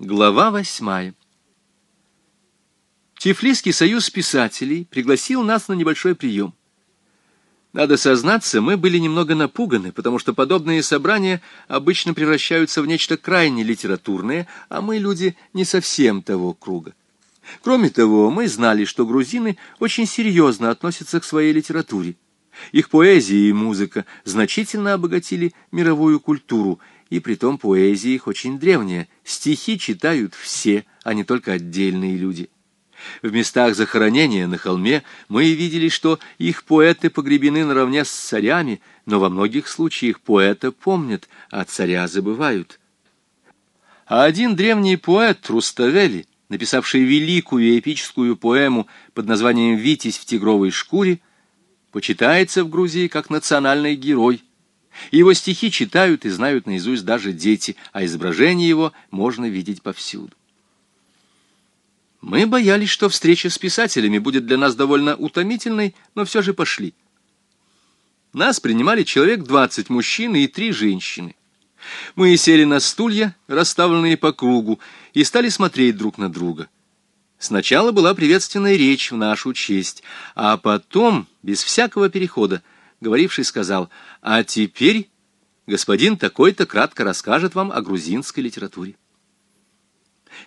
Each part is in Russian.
Глава восьмая. Тифлисский союз писателей пригласил нас на небольшой прием. Надо сознаться, мы были немного напуганы, потому что подобные собрания обычно превращаются в нечто крайне литературное, а мы люди не совсем того круга. Кроме того, мы знали, что грузины очень серьезно относятся к своей литературе. Их поэзия и музыка значительно обогатили мировую культуру, и притом поэзия их очень древняя. Стихи читают все, а не только отдельные люди. В местах захоронения на холме мы видели, что их поэты погребены наравне с царями, но во многих случаях поэта помнят, а царя забывают. А один древний поэт Руставели, написавший великую эпическую поэму под названием «Витязь в тигровой шкуре», почитается в Грузии как национальный герой – его стихи читают и знают наизусть даже дети, а изображение его можно видеть повсюду. Мы боялись, что встреча с писателями будет для нас довольно утомительной, но все же пошли. Нас принимали человек двадцать мужчин и три женщины. Мы сели на стулья, расставленные по кругу, и стали смотреть друг на друга. Сначала была приветственная речь в нашу честь, а потом, без всякого перехода, говоривший сказал, «А теперь господин такой-то кратко расскажет вам о грузинской литературе».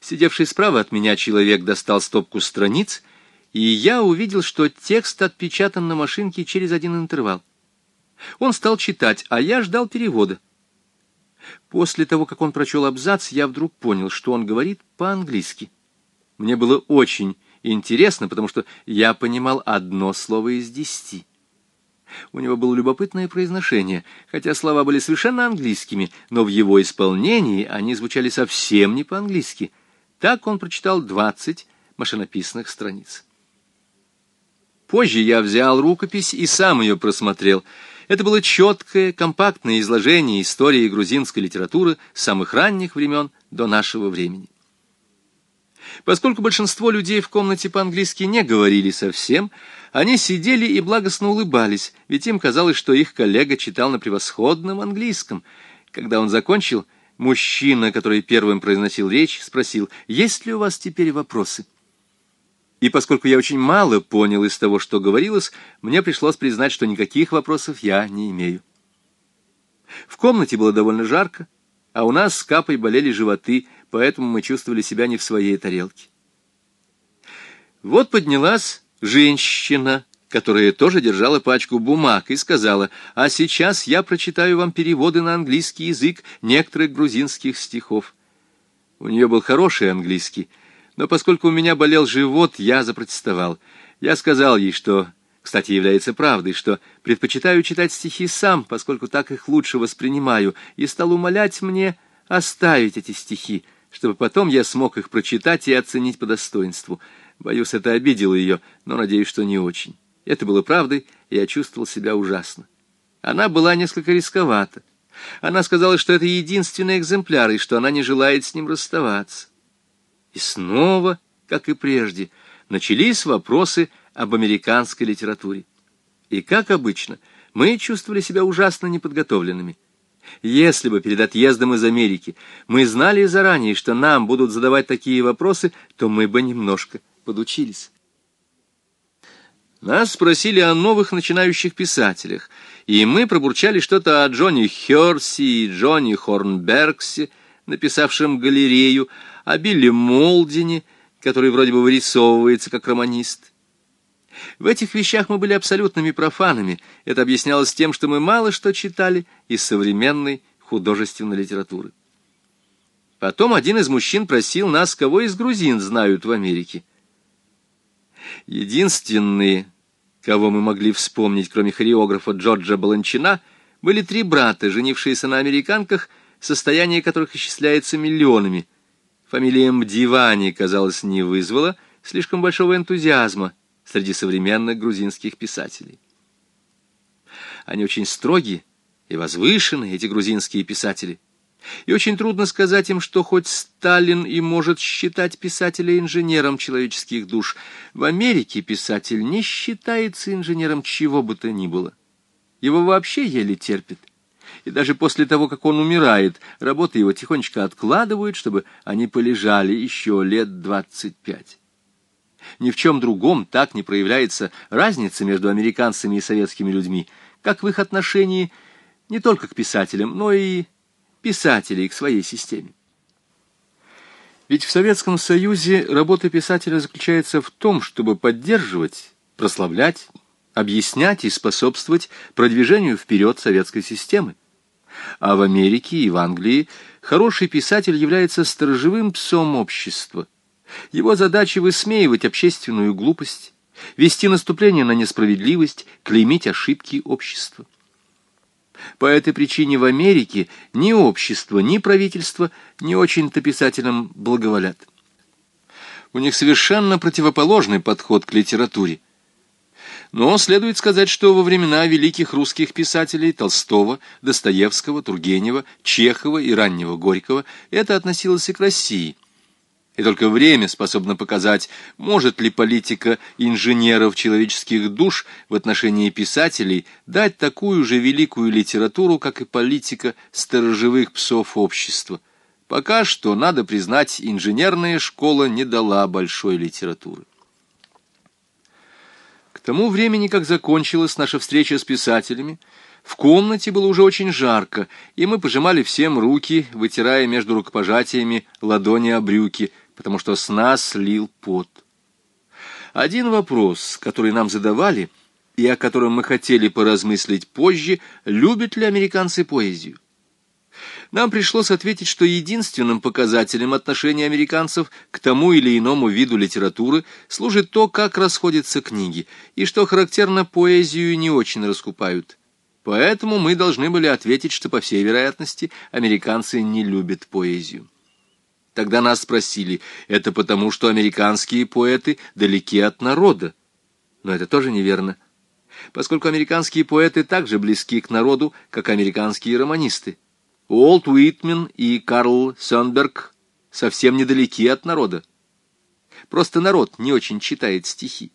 Сидевший справа от меня человек достал стопку страниц, и я увидел, что текст отпечатан на машинке через один интервал. Он стал читать, а я ждал перевода. После того, как он прочел абзац, я вдруг понял, что он говорит по-английски. Мне было очень интересно, потому что я понимал одно слово из десяти. У него было любопытное произношение, хотя слова были совершенно английскими, но в его исполнении они звучали совсем не по-английски. Так он прочитал двадцать машинописных страниц. Позже я взял рукопись и сам ее просмотрел. Это было четкое, компактное изложение истории грузинской литературы с самых ранних времен до нашего времени. Поскольку большинство людей в комнате по-английски не говорили совсем, они сидели и благостно улыбались, ведь им казалось, что их коллега читал на превосходном английском. Когда он закончил, мужчина, который первым произносил речь, спросил, есть ли у вас теперь вопросы? И поскольку я очень мало понял из того, что говорилось, мне пришлось признать, что никаких вопросов я не имею. В комнате было довольно жарко, а у нас с Капой болели животы, поэтому мы чувствовали себя не в своей тарелке. Вот поднялась женщина, которая тоже держала пачку бумаг, и сказала, «А сейчас я прочитаю вам переводы на английский язык некоторых грузинских стихов». У нее был хороший английский, но поскольку у меня болел живот, я запротестовал. Я сказал ей, что, кстати, является правдой, что предпочитаю читать стихи сам, поскольку так их лучше воспринимаю, и стал умолять мне оставить эти стихи, чтобы потом я смог их прочитать и оценить по достоинству. Боюсь, это обидело ее, но надеюсь, что не очень. Это было правдой, и я чувствовал себя ужасно. Она была несколько рисковата. Она сказала, что это единственный экземпляр, и что она не желает с ним расставаться. И снова, как и прежде, начались вопросы об американской литературе. И, как обычно, мы чувствовали себя ужасно неподготовленными. Если бы перед отъездом из Америки мы знали заранее, что нам будут задавать такие вопросы, то мы бы немножко подучились. Нас спросили о новых начинающих писателях, и мы пробурчали что-то о Джонни Херси и Джонни Хорнбергсе, написавшем галерею, о Билли Молдине, который вроде бы вырисовывается как романист. В этих вещах мы были абсолютными профанами. Это объяснялось тем, что мы мало что читали из современной художественной литературы. Потом один из мужчин просил нас, кого из грузин знают в Америке. Единственные, кого мы могли вспомнить, кроме хореографа Джорджа Баланчина, были три брата, женившиеся на американках, состояние которых исчисляется миллионами. Фамилия Мдивани, казалось, не вызвала слишком большого энтузиазма среди современных грузинских писателей. Они очень строгие и возвышенные, эти грузинские писатели. И очень трудно сказать им, что хоть Сталин и может считать писателя инженером человеческих душ, в Америке писатель не считается инженером чего бы то ни было. Его вообще еле терпит. и даже после того, как он умирает, работы его тихонечко откладывают, чтобы они полежали еще лет двадцать пять. Ни в чем другом так не проявляется разница между американцами и советскими людьми, как в их отношении не только к писателям, но и писателей к своей системе. Ведь в Советском Союзе работа писателя заключается в том, чтобы поддерживать, прославлять, объяснять и способствовать продвижению вперед советской системы. А в Америке и в Англии хороший писатель является сторожевым псом общества. Его задача высмеивать общественную глупость, вести наступление на несправедливость, клеймить ошибки общества. По этой причине в Америке ни общество, ни правительство не очень-то писателям благоволят. У них совершенно противоположный подход к литературе. Но следует сказать, что во времена великих русских писателей Толстого, Достоевского, Тургенева, Чехова и раннего Горького это относилось и к России – и только время способно показать, может ли политика инженеров человеческих душ в отношении писателей дать такую же великую литературу, как и политика сторожевых псов общества. Пока что, надо признать, инженерная школа не дала большой литературы. К тому времени, как закончилась наша встреча с писателями, в комнате было уже очень жарко, и мы пожимали всем руки, вытирая между рукопожатиями ладони о брюки, потому что с нас лил пот. Один вопрос, который нам задавали, и о котором мы хотели поразмыслить позже, любят ли американцы поэзию. Нам пришлось ответить, что единственным показателем отношения американцев к тому или иному виду литературы служит то, как расходятся книги, и что характерно поэзию не очень раскупают. Поэтому мы должны были ответить, что, по всей вероятности, американцы не любят поэзию. Тогда нас спросили, это потому, что американские поэты далеки от народа. Но это тоже неверно, поскольку американские поэты также близки к народу, как американские романисты. Уолт Уитмен и Карл Сонберг совсем недалеки от народа. Просто народ не очень читает стихи.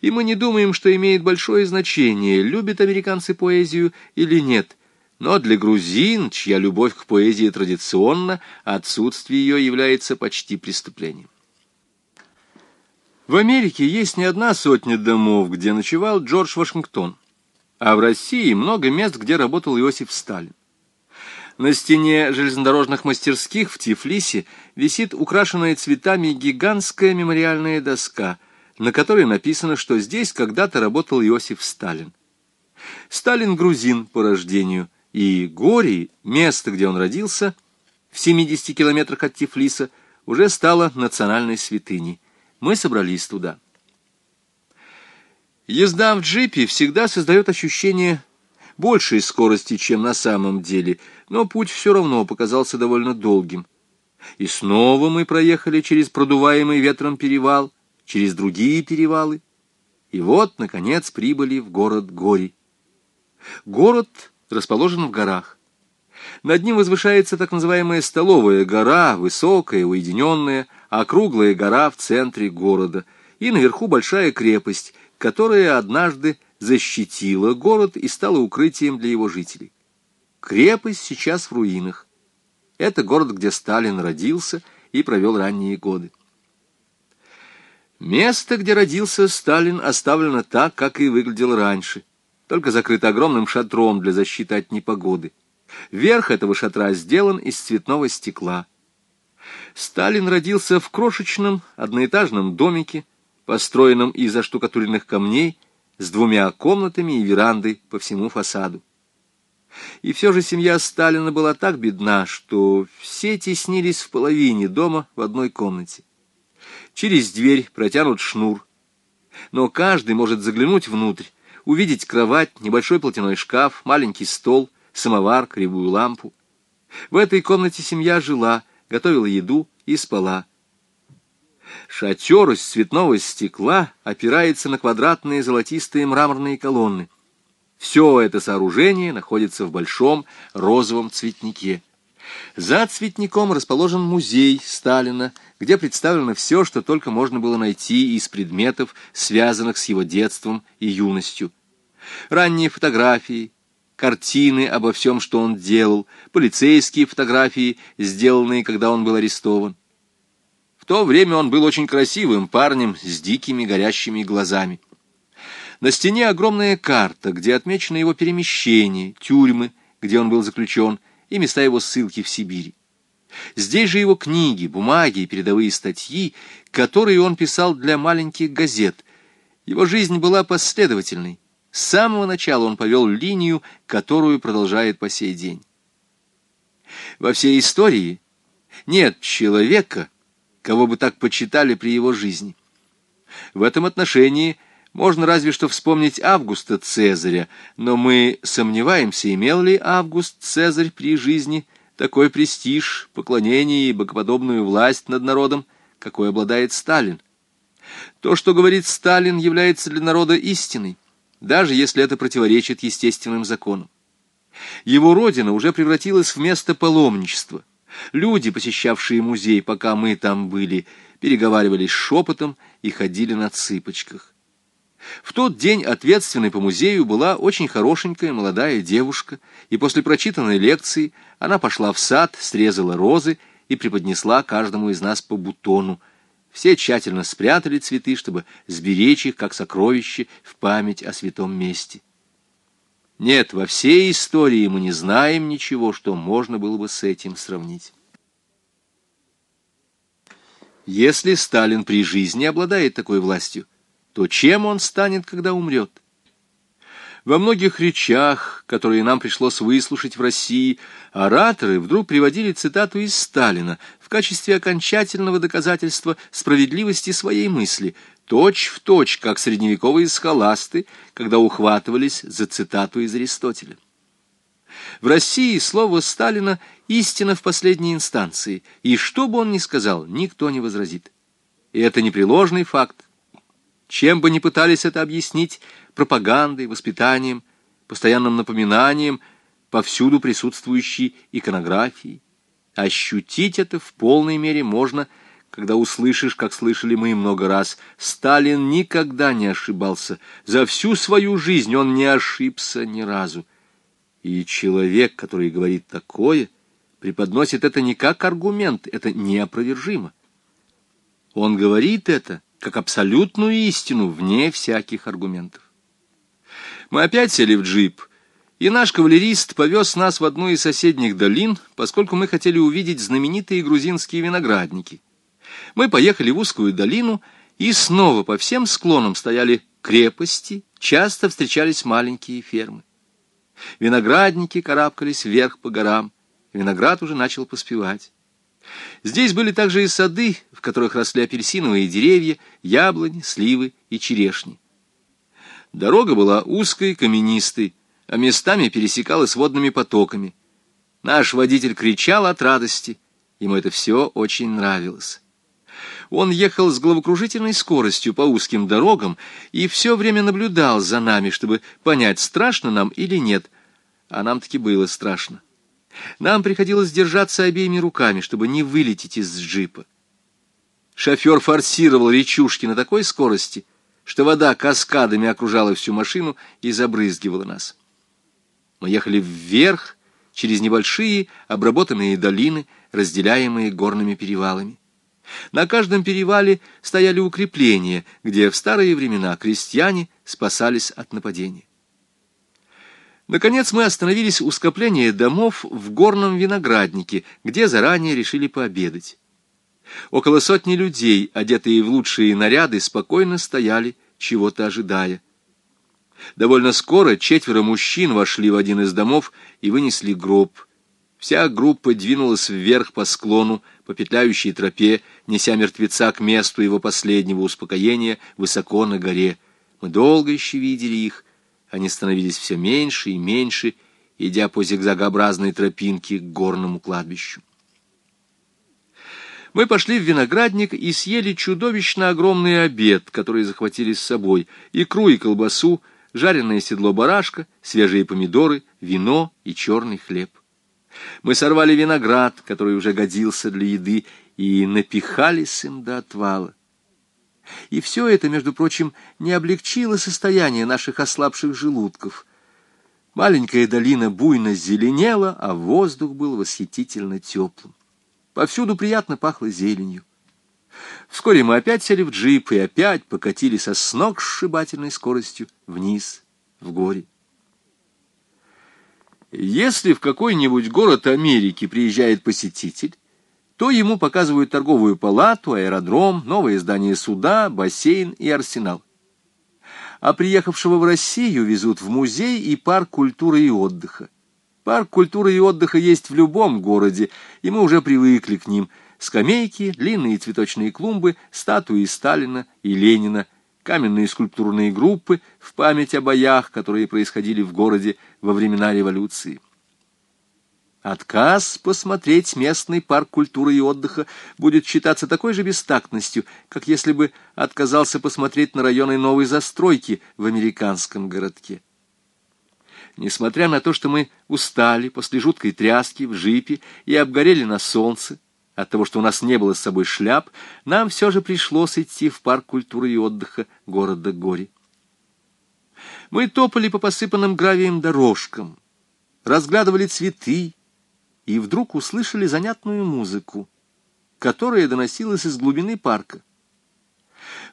И мы не думаем, что имеет большое значение, любят американцы поэзию или нет – но для грузин, чья любовь к поэзии традиционна, отсутствие ее является почти преступлением. В Америке есть не одна сотня домов, где ночевал Джордж Вашингтон, а в России много мест, где работал Иосиф Сталин. На стене железнодорожных мастерских в Тифлисе висит украшенная цветами гигантская мемориальная доска, на которой написано, что здесь когда-то работал Иосиф Сталин. Сталин грузин по рождению – и Гори, место, где он родился, в 70 километрах от Тифлиса, уже стало национальной святыней. Мы собрались туда. Езда в джипе всегда создает ощущение большей скорости, чем на самом деле, но путь все равно показался довольно долгим. И снова мы проехали через продуваемый ветром перевал, через другие перевалы, и вот, наконец, прибыли в город Гори. Город расположен в горах. Над ним возвышается так называемая столовая гора, высокая, уединенная, округлая гора в центре города, и наверху большая крепость, которая однажды защитила город и стала укрытием для его жителей. Крепость сейчас в руинах. Это город, где Сталин родился и провел ранние годы. Место, где родился Сталин, оставлено так, как и выглядел раньше – только закрыт огромным шатром для защиты от непогоды. Верх этого шатра сделан из цветного стекла. Сталин родился в крошечном одноэтажном домике, построенном из оштукатуренных камней, с двумя комнатами и верандой по всему фасаду. И все же семья Сталина была так бедна, что все теснились в половине дома в одной комнате. Через дверь протянут шнур, но каждый может заглянуть внутрь, увидеть кровать, небольшой платяной шкаф, маленький стол, самовар, кривую лампу. В этой комнате семья жила, готовила еду и спала. Шатер из цветного стекла опирается на квадратные золотистые мраморные колонны. Все это сооружение находится в большом розовом цветнике. За цветником расположен музей Сталина, где представлено все, что только можно было найти из предметов, связанных с его детством и юностью. Ранние фотографии, картины обо всем, что он делал, полицейские фотографии, сделанные, когда он был арестован. В то время он был очень красивым парнем с дикими горящими глазами. На стене огромная карта, где отмечено его перемещение, тюрьмы, где он был заключен, и места его ссылки в Сибири. Здесь же его книги, бумаги и передовые статьи, которые он писал для маленьких газет. Его жизнь была последовательной. С самого начала он повел линию, которую продолжает по сей день. Во всей истории нет человека, кого бы так почитали при его жизни. В этом отношении можно разве что вспомнить Августа Цезаря, но мы сомневаемся, имел ли Август Цезарь при жизни такой престиж, поклонение и богоподобную власть над народом, какой обладает Сталин. То, что говорит Сталин, является для народа истиной, даже если это противоречит естественным законам. Его родина уже превратилась в место паломничества. Люди, посещавшие музей, пока мы там были, переговаривались шепотом и ходили на цыпочках. В тот день ответственной по музею была очень хорошенькая молодая девушка, и после прочитанной лекции она пошла в сад, срезала розы и преподнесла каждому из нас по бутону. Все тщательно спрятали цветы, чтобы сберечь их, как сокровище, в память о святом месте. Нет, во всей истории мы не знаем ничего, что можно было бы с этим сравнить. Если Сталин при жизни обладает такой властью, то чем он станет, когда умрет? Во многих речах, которые нам пришлось выслушать в России, ораторы вдруг приводили цитату из Сталина в качестве окончательного доказательства справедливости своей мысли, точь в точь, как средневековые схоласты, когда ухватывались за цитату из Аристотеля. В России слово Сталина — истина в последней инстанции, и что бы он ни сказал, никто не возразит. И это непреложный факт, чем бы ни пытались это объяснить, пропагандой, воспитанием, постоянным напоминанием, повсюду присутствующей иконографией. Ощутить это в полной мере можно, когда услышишь, как слышали мы много раз, Сталин никогда не ошибался, за всю свою жизнь он не ошибся ни разу. И человек, который говорит такое, преподносит это не как аргумент, это неопровержимо. Он говорит это, как абсолютную истину, вне всяких аргументов. Мы опять сели в джип, и наш кавалерист повез нас в одну из соседних долин, поскольку мы хотели увидеть знаменитые грузинские виноградники. Мы поехали в узкую долину, и снова по всем склонам стояли крепости, часто встречались маленькие фермы. Виноградники карабкались вверх по горам, виноград уже начал поспевать. Здесь были также и сады, в которых росли апельсиновые деревья, яблони, сливы и черешни. Дорога была узкой, каменистой, а местами пересекалась водными потоками. Наш водитель кричал от радости, ему это все очень нравилось. Он ехал с головокружительной скоростью по узким дорогам и все время наблюдал за нами, чтобы понять, страшно нам или нет. А нам таки было страшно. Нам приходилось держаться обеими руками, чтобы не вылететь из джипа. Шофер форсировал речушки на такой скорости, что вода каскадами окружала всю машину и забрызгивала нас. Мы ехали вверх, через небольшие обработанные долины, разделяемые горными перевалами. На каждом перевале стояли укрепления, где в старые времена крестьяне спасались от нападения. Наконец мы остановились у скопления домов в горном винограднике, где заранее решили пообедать. Около сотни людей, одетые в лучшие наряды, спокойно стояли, чего-то ожидая. Довольно скоро четверо мужчин вошли в один из домов и вынесли гроб. Вся группа двинулась вверх по склону, по петляющей тропе, неся мертвеца к месту его последнего успокоения высоко на горе. Мы долго еще видели их, они становились все меньше и меньше, идя по зигзагообразной тропинке к горному кладбищу. Мы пошли в виноградник и съели чудовищно огромный обед, который захватили с собой, икру и колбасу, жареное седло барашка, свежие помидоры, вино и черный хлеб. Мы сорвали виноград, который уже годился для еды, и напихались им до отвала. И все это, между прочим, не облегчило состояние наших ослабших желудков. Маленькая долина буйно зеленела, а воздух был восхитительно теплым. Повсюду приятно пахло зеленью. Вскоре мы опять сели в джип и опять покатили со сног сшибательной скоростью вниз, в горе. Если в какой-нибудь город Америки приезжает посетитель, то ему показывают торговую палату, аэродром, новое здание суда, бассейн и арсенал. А приехавшего в Россию везут в музей и парк культуры и отдыха. Парк культуры и отдыха есть в любом городе, и мы уже привыкли к ним. Скамейки, длинные цветочные клумбы, статуи Сталина и Ленина, каменные скульптурные группы в память о боях, которые происходили в городе во времена революции. Отказ посмотреть местный парк культуры и отдыха будет считаться такой же бестактностью, как если бы отказался посмотреть на районы новой застройки в американском городке. Несмотря на то, что мы устали после жуткой тряски в жипе и обгорели на солнце, от того, что у нас не было с собой шляп, нам все же пришлось идти в парк культуры и отдыха города Гори. Мы топали по посыпанным гравием дорожкам, разглядывали цветы, и вдруг услышали занятную музыку, которая доносилась из глубины парка.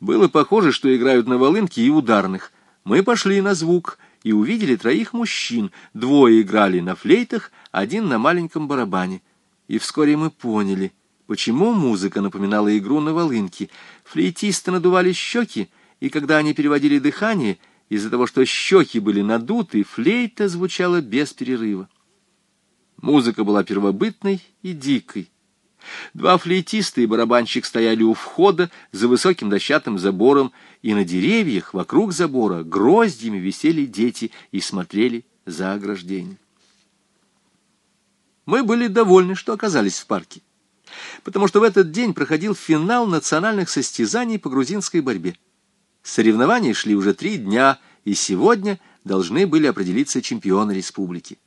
Было похоже, что играют на волынке и ударных. Мы пошли на звук и увидели троих мужчин. Двое играли на флейтах, один на маленьком барабане. И вскоре мы поняли, почему музыка напоминала игру на волынке. Флейтисты надували щеки, и когда они переводили дыхание, из-за того, что щеки были надуты, флейта звучала без перерыва. Музыка была первобытной и дикой. Два флейтиста и барабанщик стояли у входа за высоким дощатым забором, и на деревьях вокруг забора гроздьями висели дети и смотрели за ограждение. Мы были довольны, что оказались в парке, потому что в этот день проходил финал национальных состязаний по грузинской борьбе. Соревнования шли уже три дня, и сегодня должны были определиться чемпионы республики.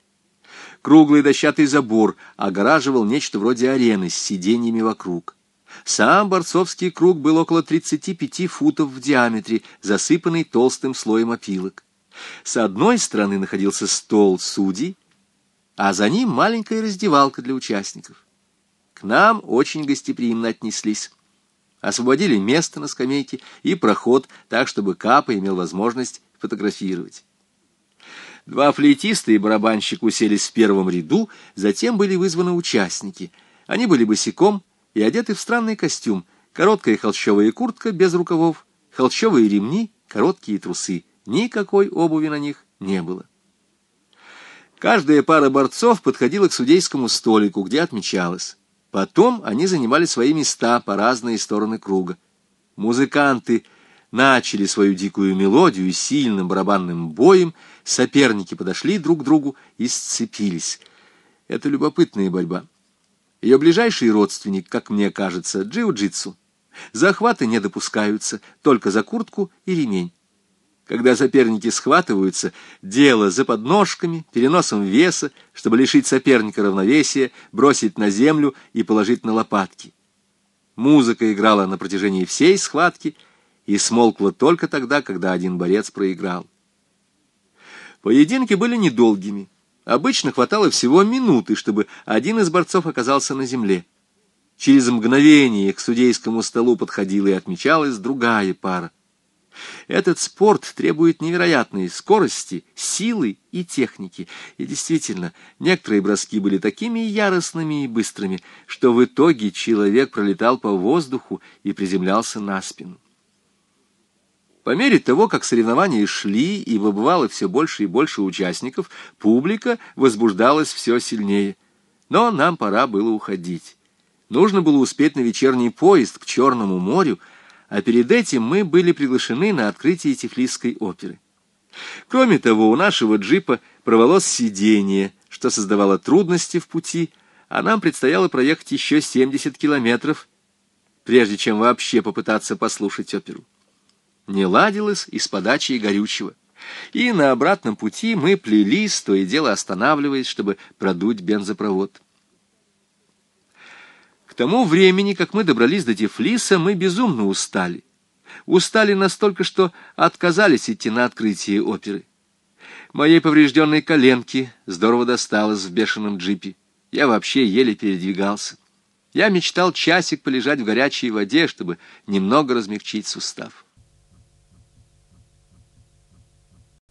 Круглый дощатый забор огораживал нечто вроде арены с сиденьями вокруг. Сам борцовский круг был около 35 футов в диаметре, засыпанный толстым слоем опилок. С одной стороны находился стол судей, а за ним маленькая раздевалка для участников. К нам очень гостеприимно отнеслись. Освободили место на скамейке и проход, так, чтобы Капа имел возможность фотографировать. Два флейтиста и барабанщик уселись в первом ряду, затем были вызваны участники. Они были босиком и одеты в странный костюм, короткая холщовая куртка без рукавов, холщовые ремни, короткие трусы. Никакой обуви на них не было. Каждая пара борцов подходила к судейскому столику, где отмечалась. Потом они занимали свои места по разные стороны круга. Музыканты начали свою дикую мелодию сильным барабанным боем, соперники подошли друг к другу и сцепились. Это любопытная борьба. Ее ближайший родственник, как мне кажется, джиу-джитсу. Захваты не допускаются, только за куртку и ремень. Когда соперники схватываются, дело за подножками, переносом веса, чтобы лишить соперника равновесия, бросить на землю и положить на лопатки. Музыка играла на протяжении всей схватки — и смолкла только тогда, когда один борец проиграл. Поединки были недолгими. Обычно хватало всего минуты, чтобы один из борцов оказался на земле. Через мгновение к судейскому столу подходила и отмечалась другая пара. Этот спорт требует невероятной скорости, силы и техники. И действительно, некоторые броски были такими яростными и быстрыми, что в итоге человек пролетал по воздуху и приземлялся на спину. По мере того, как соревнования шли и выбывало все больше и больше участников, публика возбуждалась все сильнее. Но нам пора было уходить. Нужно было успеть на вечерний поезд к Черному морю, а перед этим мы были приглашены на открытие Тифлисской оперы. Кроме того, у нашего джипа провалось сиденье, что создавало трудности в пути, а нам предстояло проехать еще 70 километров, прежде чем вообще попытаться послушать оперу не ладилось и с подачей горючего. И на обратном пути мы плелись, то и дело останавливаясь, чтобы продуть бензопровод. К тому времени, как мы добрались до Тифлиса, мы безумно устали. Устали настолько, что отказались идти на открытие оперы. Моей поврежденной коленке здорово досталось в бешеном джипе. Я вообще еле передвигался. Я мечтал часик полежать в горячей воде, чтобы немного размягчить сустав.